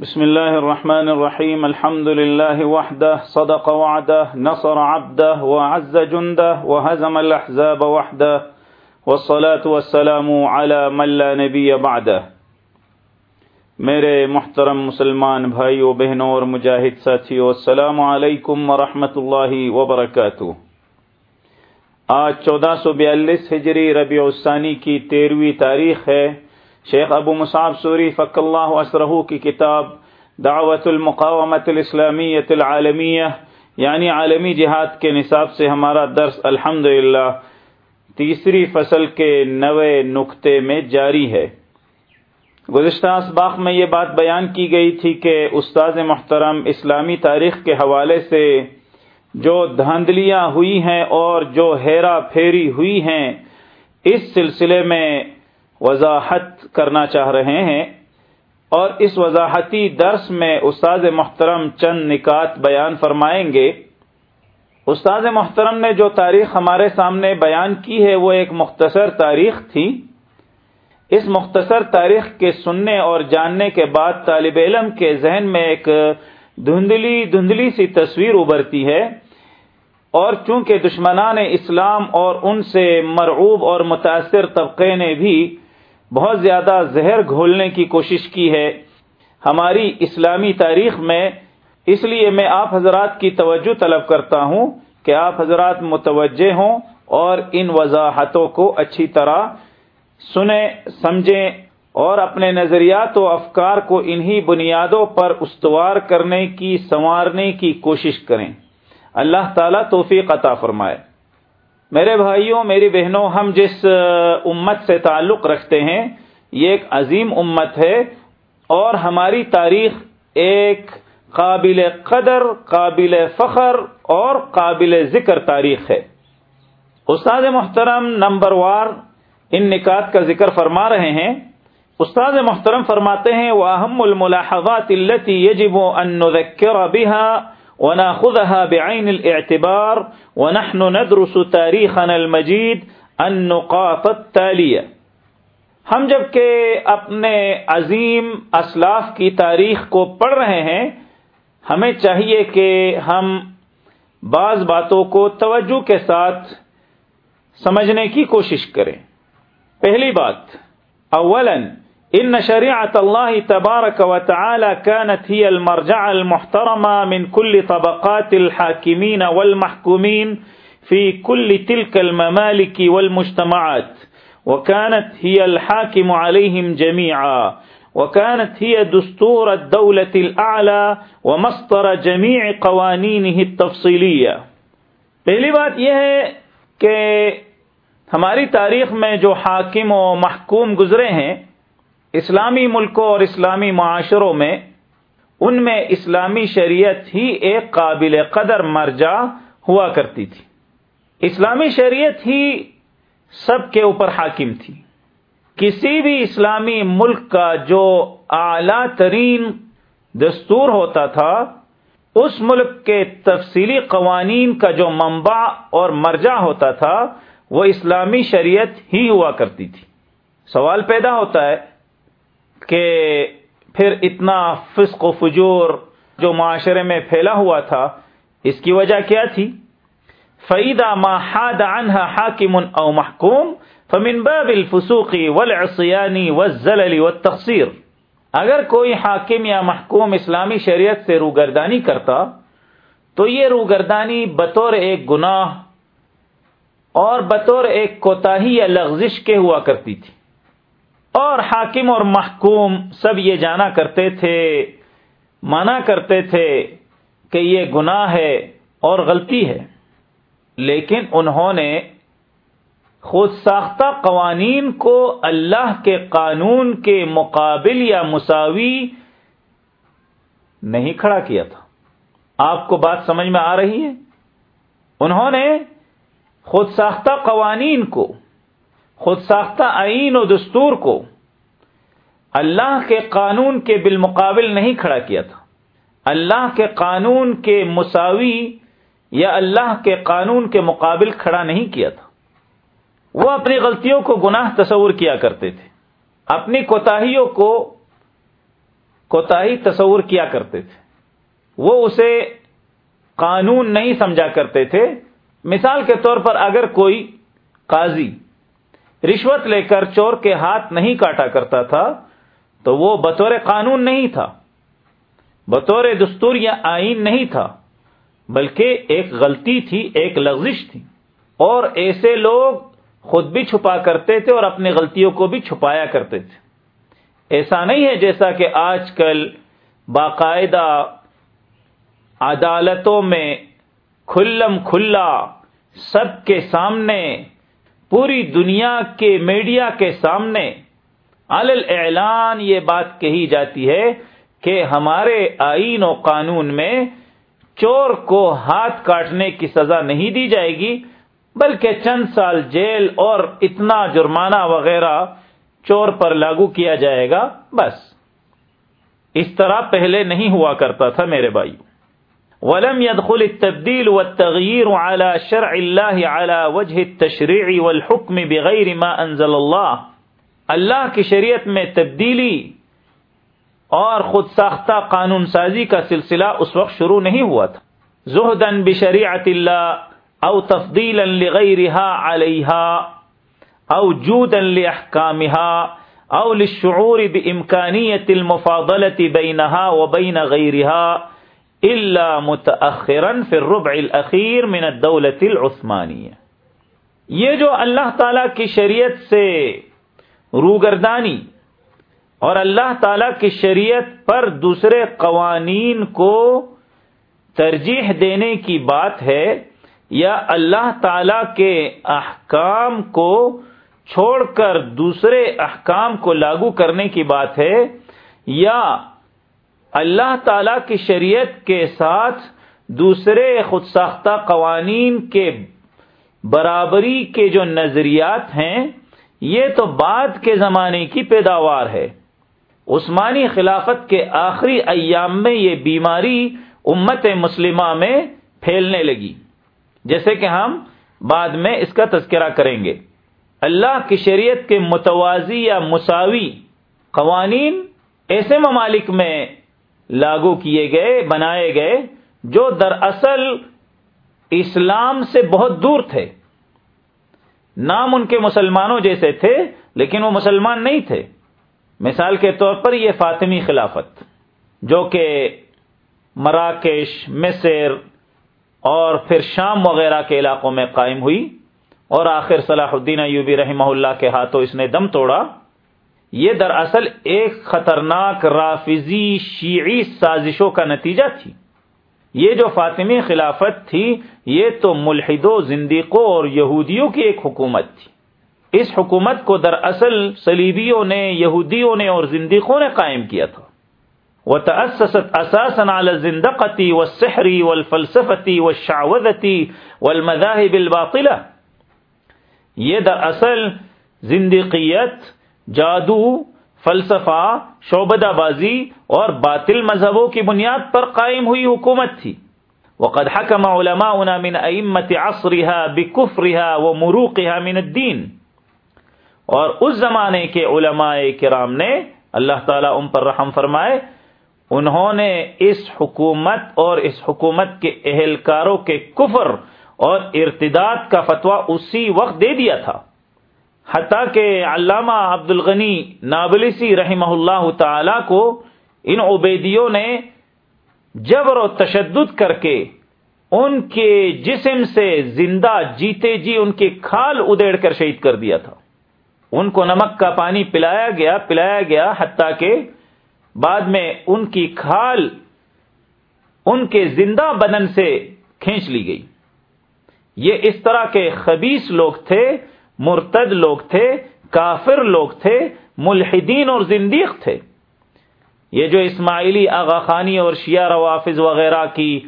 بسم الله الرحمن الرحيم الحمد لله وحده صدق وعده نصر عبده وعز جنده وهزم الأحزاب وحده والصلاة والسلام على من لا نبي بعده میرے محترم مسلمان بھائیو، بہنوں اور مجاہد ساتھیو، السلام علیکم ورحمۃ اللہ وبرکاتہ۔ آج چودہ سو بیالیس ہجری ربیع الثانی کی تیرہویں تاریخ ہے۔ شیخ ابو مصعب سوری فق اللہ اسرہ کی کتاب دعوت المقامت الاسلامیت العالمیہ یعنی عالمی جہاد کے نصاب سے ہمارا درس الحمد تیسری فصل کے نوے نقطے میں جاری ہے۔ گزشتہ اسباق میں یہ بات بیان کی گئی تھی کہ استاذ محترم اسلامی تاریخ کے حوالے سے جو دھاندلیاں ہوئی ہیں اور جو ہیرا پھیری ہوئی ہیں، اس سلسلے میں وضاحت کرنا چاہ رہے ہیں اور اس وضاحتی درس میں استاد محترم چند نکات بیان فرمائیں گے۔ استاد محترم نے جو تاریخ ہمارے سامنے بیان کی ہے، وہ ایک مختصر تاریخ تھی۔ اس مختصر تاریخ کے سننے اور جاننے کے بعد طالب علم کے ذہن میں ایک دھندلی دھندلی سی تصویر ابھرتی ہے اور چونکہ دشمنان اسلام اور ان سے مرعوب اور متاثر طبقے نے بھی بہت زیادہ زہر گھولنے کی کوشش کی ہے ہماری اسلامی تاریخ میں۔ اس لیے میں آپ حضرات کی توجہ طلب کرتا ہوں کہ آپ حضرات متوجہ ہوں اور ان وضاحتوں کو اچھی طرح سنیں، سمجھیں اور اپنے نظریات و افکار کو انہی بنیادوں پر استوار کرنے کی، سنوارنے کی کوشش کریں۔ اللہ تعالیٰ توفیق عطا فرمائے۔ میرے بھائیوں، میری بہنوں، ہم جس امت سے تعلق رکھتے ہیں، یہ ایک عظیم امت ہے اور ہماری تاریخ ایک قابل قدر، قابل فخر اور قابل ذکر تاریخ ہے۔ استاد محترم نمبر وار ان نکات کا ذکر فرما رہے ہیں۔ استاد محترم فرماتے ہیں وہ اہم الملاحظات التي يجب ان نذكر بها وناخذها بعين الاعتبار ونحن ندرس تاريخنا المجيد النقاط التالية. ہم جبکہ اپنے عظیم اسلاف کی تاریخ کو پڑھ رہے ہیں، ہمیں چاہیے کہ ہم بعض باتوں کو توجہ کے ساتھ سمجھنے کی کوشش کریں۔ پہلی بات اولن ان شريعه الله تبارك وتعالى كانت هي المرجع المحترمه من كل طبقات الحاكمين والمحكومين في كل تلك الممالك والمجتمعات، وكانت هي الحاكم عليهم جميعا، وكانت هي دستور الدولة الأعلى ومصدر جميع قوانينه التفصيلية. پہلی بات یہ ہے کہ ہماری تاریخ میں جو حاکم و محکوم گزرے ہیں اسلامی ملکوں اور اسلامی معاشروں میں ان میں اسلامی شریعت ہی ایک قابل قدر مرجع ہوا کرتی تھی۔ اسلامی شریعت ہی سب کے اوپر حاکم تھی۔ کسی بھی اسلامی ملک کا جو اعلی ترین دستور ہوتا تھا، اس ملک کے تفصیلی قوانین کا جو منبع اور مرجع ہوتا تھا، وہ اسلامی شریعت ہی ہوا کرتی تھی۔ سوال پیدا ہوتا ہے کہ پھر اتنا فسق و فجور جو معاشرے میں پھیلا ہوا تھا، اس کی وجہ کیا تھی؟ فعیدہ حاد عنها حاکم او محکوم فمن باب الفسوقی والعصیانی والزلل والتقصیر اگر کوئی حاکم یا محکوم اسلامی شریعت سے روگردانی کرتا، تو یہ روگردانی بطور ایک گناہ اور بطور ایک کوتاہی یا لغزش کے ہوا کرتی تھی۔ اور حاکم اور محکوم سب یہ جانا کرتے تھے، مانا کرتے تھے کہ یہ گناہ ہے اور غلطی ہے۔ لیکن انہوں نے خود ساختہ قوانین کو اللہ کے قانون کے مقابل یا مساوی نہیں کھڑا کیا تھا۔ آپ کو بات سمجھ میں آ رہی ہے؟ انہوں نے خود ساختہ قوانین کو خود ساختہ آئین و دستور کو اللہ کے قانون کے بالمقابل نہیں کھڑا کیا تھا۔ اللہ کے قانون کے مساوی یا اللہ کے قانون کے مقابل کھڑا نہیں کیا تھا۔ وہ اپنی غلطیوں کو گناہ تصور کیا کرتے تھے۔ اپنی کوتاہیوں کو کوتاہی تصور کیا کرتے تھے۔ وہ اسے قانون نہیں سمجھا کرتے تھے۔ مثال کے طور پر اگر کوئی قاضی رشوت لے کر چور کے ہاتھ نہیں کاٹا کرتا تھا، تو وہ بطور قانون نہیں تھا۔ بطور دستور یا آئین نہیں تھا، بلکہ ایک غلطی تھی، ایک لغزش تھی۔ اور ایسے لوگ خود بھی چھپا کرتے تھے اور اپنی غلطیوں کو بھی چھپایا کرتے تھے۔ ایسا نہیں ہے جیسا کہ آج کل باقاعدہ عدالتوں میں کھلم کھلا سب کے سامنے پوری دنیا کے میڈیا کے سامنے علل اعلان یہ بات کہی جاتی ہے کہ ہمارے آئین و قانون میں چور کو ہاتھ کاٹنے کی سزا نہیں دی جائے گی، بلکہ چند سال جیل اور اتنا جرمانہ وغیرہ چور پر لاگو کیا جائے گا، بس۔ اس طرح پہلے نہیں ہوا کرتا تھا میرے بھائی ولم يدخل التبديل والتغيير على شرع الله على وجه التشريع والحكم بغير ما انزل الله. اللہ کی شریعت میں تبدیلی اور خود ساختہ قانون سازی کا سلسلہ اس وقت شروع نہیں ہوا تھا. زہدن بشریعت اللہ او تفدیلا لغیرها علیها او جودا لاحکامها او للشعور بامکانیت المفاضلة بینها وبین غیرها الا متأخرا فی الربع الاخیر من الدولة العثمانیہ یہ جو اللہ تعالی کی شریعت سے روگردانی اور اللہ تعالی کی شریعت پر دوسرے قوانین کو ترجیح دینے کی بات ہے، یا اللہ تعالی کے احکام کو چھوڑ کر دوسرے احکام کو لاگو کرنے کی بات ہے، یا اللہ تعالی کی شریعت کے ساتھ دوسرے خود ساختہ قوانین کے برابری کے جو نظریات ہیں، یہ تو بعد کے زمانے کی پیداوار ہے۔ عثمانی خلافت کے آخری ایام میں یہ بیماری امت مسلمہ میں پھیلنے لگی۔ جیسے کہ ہم بعد میں اس کا تذکرہ کریں گے۔ اللہ کی شریعت کے متوازی یا مساوی قوانین ایسے ممالک میں لاگو کیے گئے، بنائے گئے، جو دراصل اسلام سے بہت دور تھے۔ نام ان کے مسلمانوں جیسے تھے، لیکن وہ مسلمان نہیں تھے۔ مثال کے طور پر یہ فاطمی خلافت، جو کہ مراکش، مصر اور پھر شام وغیرہ کے علاقوں میں قائم ہوئی۔ اور آخر صلاح الدین ایوبی رحمہ اللہ کے ہاتھوں اس نے دم توڑا۔ یہ دراصل ایک خطرناک رافضی شیعی سازشوں کا نتیجہ تھی۔ یہ جو فاطمی خلافت تھی، یہ تو ملحدوں زندیقوں اور یہودیوں کی ایک حکومت تھی۔ اس حکومت کو دراصل صلیبیوں نے، یہودیوں نے اور زندیقوں نے قائم کیا تھا۔ وہ تأسست اساسا على الزندقتی والسحری والفلسفتی والشعوذتی والمذاہب الباطلہ یہ دراصل زندقیت جادو، فلسفہ شعبدہ بازی اور باطل مذہبوں کی بنیاد پر قائم ہوئی حکومت تھی۔ وقد حكم علماؤنا من ائمه عصرها بكفرها ومروقها من الدين اور اس زمانے کے علماء کرام نے، اللہ تعالیٰ ان پر رحم فرمائے، انہوں نے اس حکومت اور اس حکومت کے اہلکاروں کے کفر اور ارتداد کا فتویٰ اسی وقت دے دیا تھا۔ حتیٰ کہ علامہ عبد الغنی نابلسی رحمہ اللہ تعالی کو ان عبیدیوں نے جبر و تشدد کر کے ان کے جسم سے زندہ جیتے جی ان کی کھال ادیڑ کر شہید کر دیا تھا۔ ان کو نمک کا پانی پلایا گیا پلایا گیا حتیٰ کہ بعد میں ان کی کھال ان کے زندہ بدن سے کھینچ لی گئی۔ یہ اس طرح کے خبیص لوگ تھے مرتد لوگ تھے، کافر لوگ تھے، ملحدین اور زندیق تھے۔ یہ جو اسماعیلی آغا خانی اور شیعہ روافظ وغیرہ کی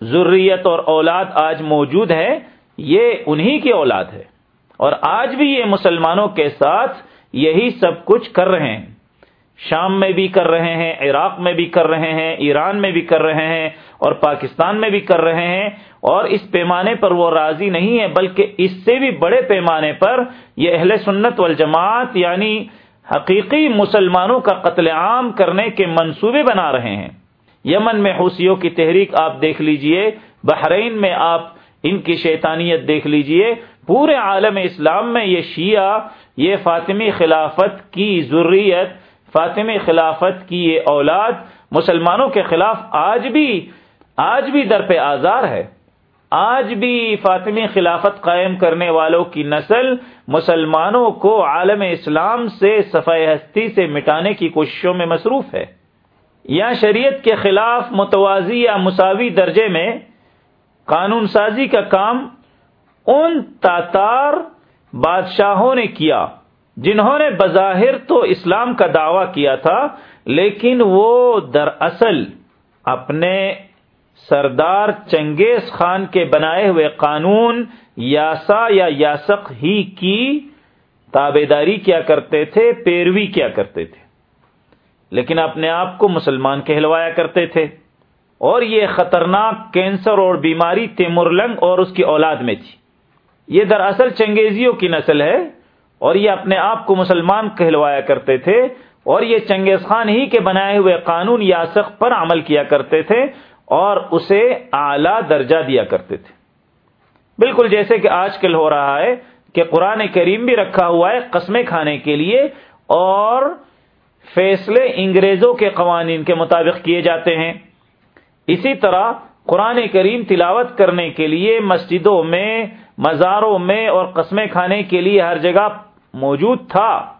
ضروریت اور اولاد آج موجود ہے یہ انہی کی اولاد ہے۔ اور آج بھی یہ مسلمانوں کے ساتھ یہی سب کچھ کر رہے ہیں۔ شام میں بھی کر رہے ہیں، عراق میں بھی کر رہے ہیں، ایران میں بھی کر رہے ہیں اور پاکستان میں بھی کر رہے ہیں۔ اور اس پیمانے پر وہ راضی نہیں ہے، بلکہ اس سے بھی بڑے پیمانے پر یہ اہل سنت والجماعت یعنی حقیقی مسلمانوں کا قتل عام کرنے کے منصوبے بنا رہے ہیں۔ یمن میں حوثیوں کی تحریک آپ دیکھ لیجیے، بحرین میں آپ ان کی شیطانیت دیکھ لیجیے، پورے عالم اسلام میں یہ شیعہ، یہ فاطمی خلافت کی ضروریت فاطمی خلافت کی یہ اولاد مسلمانوں کے خلاف آج بھی آج بھی در پہ آزار ہے۔ آج بھی فاطمی خلافت قائم کرنے والوں کی نسل مسلمانوں کو عالم اسلام سے صفائی ہستی سے مٹانے کی کوششوں میں مصروف ہے۔ یا شریعت کے خلاف متوازی یا مساوی درجے میں قانون سازی کا کام ان تاتار بادشاہوں نے کیا جنہوں نے بظاہر تو اسلام کا دعویٰ کیا تھا، لیکن وہ دراصل اپنے سردار چنگیز خان کے بنائے ہوئے قانون یاسا یا یاسق ہی کی تابے داری کیا کرتے تھے، پیروی کیا کرتے تھے۔ لیکن اپنے آپ کو مسلمان کہلوایا کرتے تھے۔ اور یہ خطرناک کینسر اور بیماری تیمرلنگ اور اس کی اولاد میں تھی۔ یہ دراصل چنگیزیوں کی نسل ہے اور یہ اپنے آپ کو مسلمان کہلوایا کرتے تھے۔ اور یہ چنگیز خان ہی کے بنائے ہوئے قانون یاسق پر عمل کیا کرتے تھے۔ اور اسے اعلی درجہ دیا کرتے تھے۔ بالکل جیسے کہ آج کل ہو رہا ہے کہ قرآن کریم بھی رکھا ہوا ہے قسمیں کھانے کے لیے اور فیصلے انگریزوں کے قوانین کے مطابق کیے جاتے ہیں۔ اسی طرح قرآن کریم تلاوت کرنے کے لیے مسجدوں میں، مزاروں میں اور قسمیں کھانے کے لیے ہر جگہ موجود تھا۔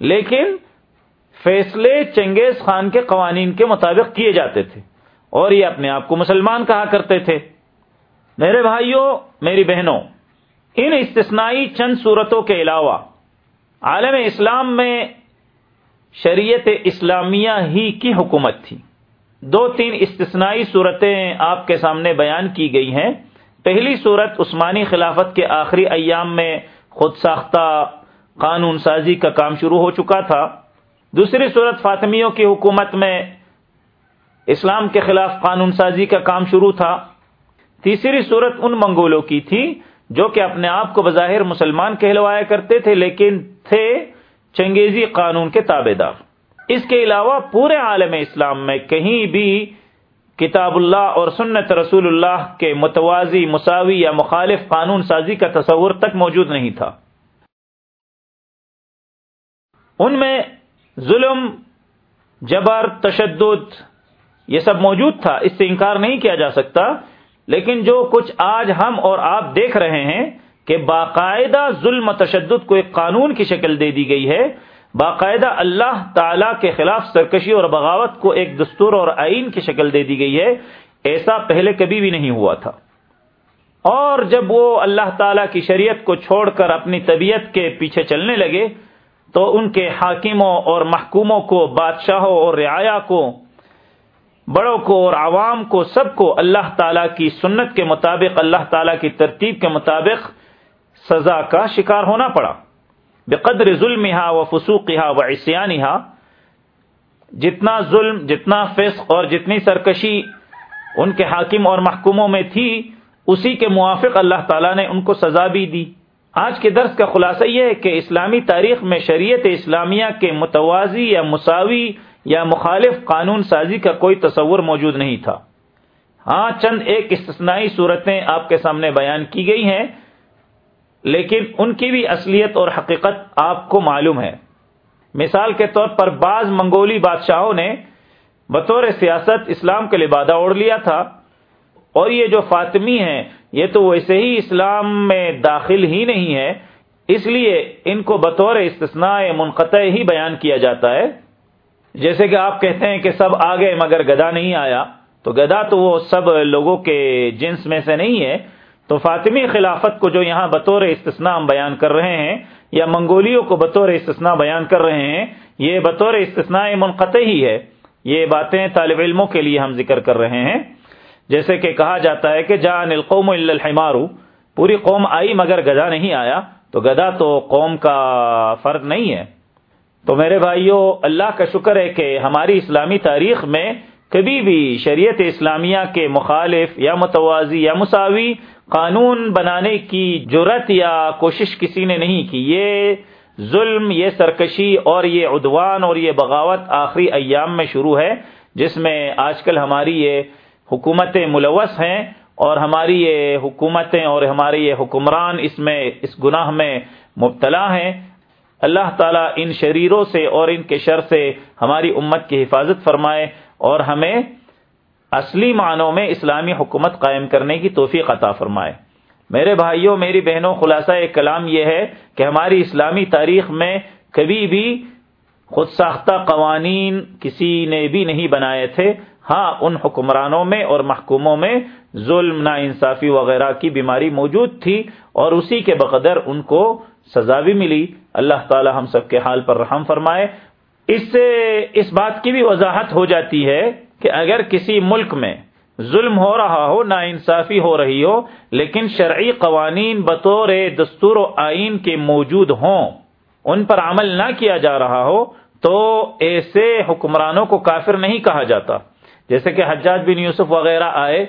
لیکن فیصلے چنگیز خان کے قوانین کے مطابق کیے جاتے تھے۔ اور یہ اپنے آپ کو مسلمان کہا کرتے تھے۔ میرے بھائیوں، میری بہنوں، ان استثنائی چند صورتوں کے علاوہ عالم اسلام میں شریعت اسلامیہ ہی کی حکومت تھی۔ دو تین استثنائی صورتیں آپ کے سامنے بیان کی گئی ہیں۔ پہلی صورت عثمانی خلافت کے آخری ایام میں خود ساختہ قانون سازی کا کام شروع ہو چکا تھا۔ دوسری صورت فاطمیوں کی حکومت میں اسلام کے خلاف قانون سازی کا کام شروع تھا۔ تیسری صورت ان منگولوں کی تھی جو کہ اپنے آپ کو بظاہر مسلمان کہلوایا کرتے تھے، لیکن تھے چنگیزی قانون کے تابے دار اس کے علاوہ پورے عالم اسلام میں کہیں بھی کتاب اللہ اور سنت رسول اللہ کے متوازی، مساوی یا مخالف قانون سازی کا تصور تک موجود نہیں تھا۔ ان میں ظلم، جبر، تشدد یہ سب موجود تھا، اس سے انکار نہیں کیا جا سکتا۔ لیکن جو کچھ آج ہم اور آپ دیکھ رہے ہیں کہ باقاعدہ ظلم تشدد کو ایک قانون کی شکل دے دی گئی ہے، باقاعدہ اللہ تعالی کے خلاف سرکشی اور بغاوت کو ایک دستور اور آئین کی شکل دے دی گئی ہے، ایسا پہلے کبھی بھی نہیں ہوا تھا۔ اور جب وہ اللہ تعالی کی شریعت کو چھوڑ کر اپنی طبیعت کے پیچھے چلنے لگے، تو ان کے حاکموں اور محکوموں کو، بادشاہوں اور رعایا کو بڑوں کو اور عوام کو، سب کو اللہ تعالی کی سنت کے مطابق، اللہ تعالی کی ترتیب کے مطابق سزا کا شکار ہونا پڑا۔ بقدر ظلم و فسوق و عصیانہ جتنا ظلم، جتنا فسق اور جتنی سرکشی ان کے حاکم اور محکوموں میں تھی، اسی کے موافق اللہ تعالیٰ نے ان کو سزا بھی دی۔ آج کے درس کا خلاصہ یہ ہے کہ اسلامی تاریخ میں شریعت اسلامیہ کے متوازی یا مساوی یا مخالف قانون سازی کا کوئی تصور موجود نہیں تھا۔ ہاں چند ایک استثنائی صورتیں آپ کے سامنے بیان کی گئی ہیں، لیکن ان کی بھی اصلیت اور حقیقت آپ کو معلوم ہے۔ مثال کے طور پر بعض منگولی بادشاہوں نے بطور سیاست اسلام کے لبادہ اوڑھ لیا تھا۔ اور یہ جو فاطمی ہیں، یہ تو ویسے ہی اسلام میں داخل ہی نہیں ہے اس لیے ان کو بطور استثناء منقطع ہی بیان کیا جاتا ہے۔ جیسے کہ آپ کہتے ہیں کہ سب آ گئے مگر گدا نہیں آیا، تو گدا تو وہ سب لوگوں کے جنس میں سے نہیں ہے۔ تو فاطمی خلافت کو جو یہاں بطور استثناء ہم بیان کر رہے ہیں، یا منگولیوں کو بطور استثناء بیان کر رہے ہیں، یہ بطور استثناء منقطع ہی ہے۔ یہ باتیں طالب علموں کے لیے ہم ذکر کر رہے ہیں۔ جیسے کہ کہا جاتا ہے کہ جان القوم الحمارو پوری قوم آئی مگر گدا نہیں آیا، تو گدا تو قوم کا فرد نہیں ہے۔ تو میرے بھائیوں اللہ کا شکر ہے کہ ہماری اسلامی تاریخ میں کبھی بھی شریعت اسلامیہ کے مخالف یا متوازی یا مساوی قانون بنانے کی جرت یا کوشش کسی نے نہیں کی۔ یہ ظلم، یہ سرکشی اور یہ عدوان اور یہ بغاوت آخری ایام میں شروع ہے، جس میں آج کل ہماری یہ حکومتیں ملوث ہیں اور ہماری یہ حکومتیں اور ہمارے یہ حکمران اس میں، اس گناہ میں مبتلا ہیں۔ اللہ تعالیٰ ان شریروں سے اور ان کے شر سے ہماری امت کی حفاظت فرمائے اور ہمیں اصلی معنوں میں اسلامی حکومت قائم کرنے کی توفیق عطا فرمائے۔ میرے بھائیوں، میری بہنوں، خلاصہ ایک کلام یہ ہے کہ ہماری اسلامی تاریخ میں کبھی بھی خود ساختہ قوانین کسی نے بھی نہیں بنائے تھے۔ ہاں ان حکمرانوں میں اور محکوموں میں ظلم نا انصافی وغیرہ کی بیماری موجود تھی اور اسی کے بقدر ان کو سزا بھی ملی۔ اللہ تعالی ہم سب کے حال پر رحم فرمائے۔ اس سے اس بات کی بھی وضاحت ہو جاتی ہے کہ اگر کسی ملک میں ظلم ہو رہا ہو نا انصافی ہو رہی ہو، لیکن شرعی قوانین بطور دستور و آئین کے موجود ہوں، ان پر عمل نہ کیا جا رہا ہو، تو ایسے حکمرانوں کو کافر نہیں کہا جاتا۔ جیسے کہ حجاج بن یوسف وغیرہ آئے،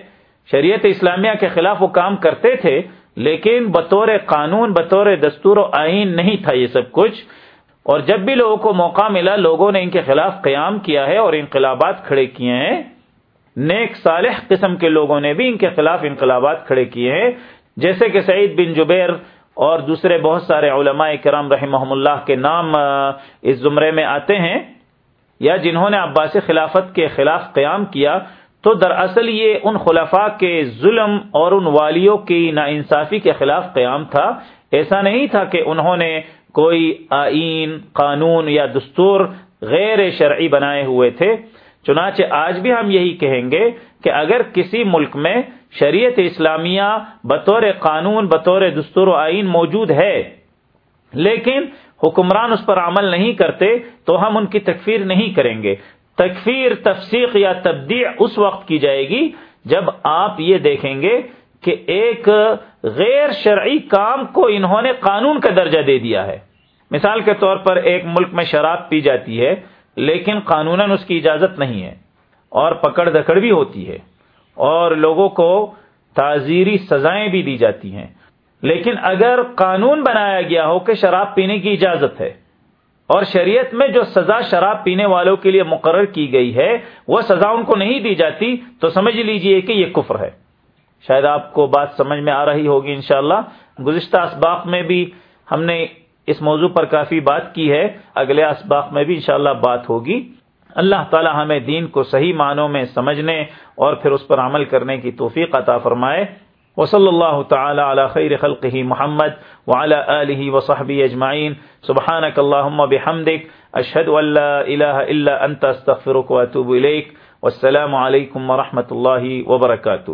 شریعت اسلامیہ کے خلاف وہ کام کرتے تھے لیکن بطور قانون، بطور دستور و آئین نہیں تھا یہ سب کچھ۔ اور جب بھی لوگوں کو موقع ملا، لوگوں نے ان کے خلاف قیام کیا ہے اور انقلابات کھڑے کیے ہیں۔ نیک صالح قسم کے لوگوں نے بھی ان کے خلاف انقلابات کھڑے کیے ہیں۔ جیسے کہ سعید بن جبیر اور دوسرے بہت سارے علماء کرام رحمہ اللہ کے نام اس زمرے میں آتے ہیں۔ یا جنہوں نے عباسی خلافت کے خلاف قیام کیا تو دراصل یہ ان خلفاء کے ظلم اور ان والیوں کی ناانصافی کے خلاف قیام تھا۔ ایسا نہیں تھا کہ انہوں نے کوئی آئین، قانون یا دستور غیر شرعی بنائے ہوئے تھے۔ چنانچہ آج بھی ہم یہی کہیں گے کہ اگر کسی ملک میں شریعت اسلامیہ بطور قانون، بطور دستور و آئین موجود ہے، لیکن حکمران اس پر عمل نہیں کرتے، تو ہم ان کی تکفیر نہیں کریں گے۔ تکفیر، تفسیق یا تبدیع اس وقت کی جائے گی جب آپ یہ دیکھیں گے کہ ایک غیر شرعی کام کو انہوں نے قانون کا درجہ دے دیا ہے۔ مثال کے طور پر ایک ملک میں شراب پی جاتی ہے، لیکن قانون اس کی اجازت نہیں ہے اور پکڑ دکڑ بھی ہوتی ہے اور لوگوں کو تعزیری سزائیں بھی دی جاتی ہیں۔ لیکن اگر قانون بنایا گیا ہو کہ شراب پینے کی اجازت ہے اور شریعت میں جو سزا شراب پینے والوں کے لیے مقرر کی گئی ہے، وہ سزا ان کو نہیں دی جاتی، تو سمجھ لیجیے کہ یہ کفر ہے۔ شاید آپ کو بات سمجھ میں آ رہی ہوگی انشاءاللہ۔ گزشتہ اسباق میں بھی ہم نے اس موضوع پر کافی بات کی ہے۔ اگلے اسباق میں بھی انشاءاللہ بات ہوگی۔ اللہ تعالی ہمیں دین کو صحیح معنوں میں سمجھنے اور پھر اس پر عمل کرنے کی توفیق عطا فرمائے۔ وصلی اللہ تعالی علی خیر خلقه محمد وعلى آله وصحبه اجمعین سبحانك اللهم بحمدك. اشهد ان لا اله الا انت استغفرك واتوب اليك والسلام علیکم ورحمۃ اللہ وبرکاتہ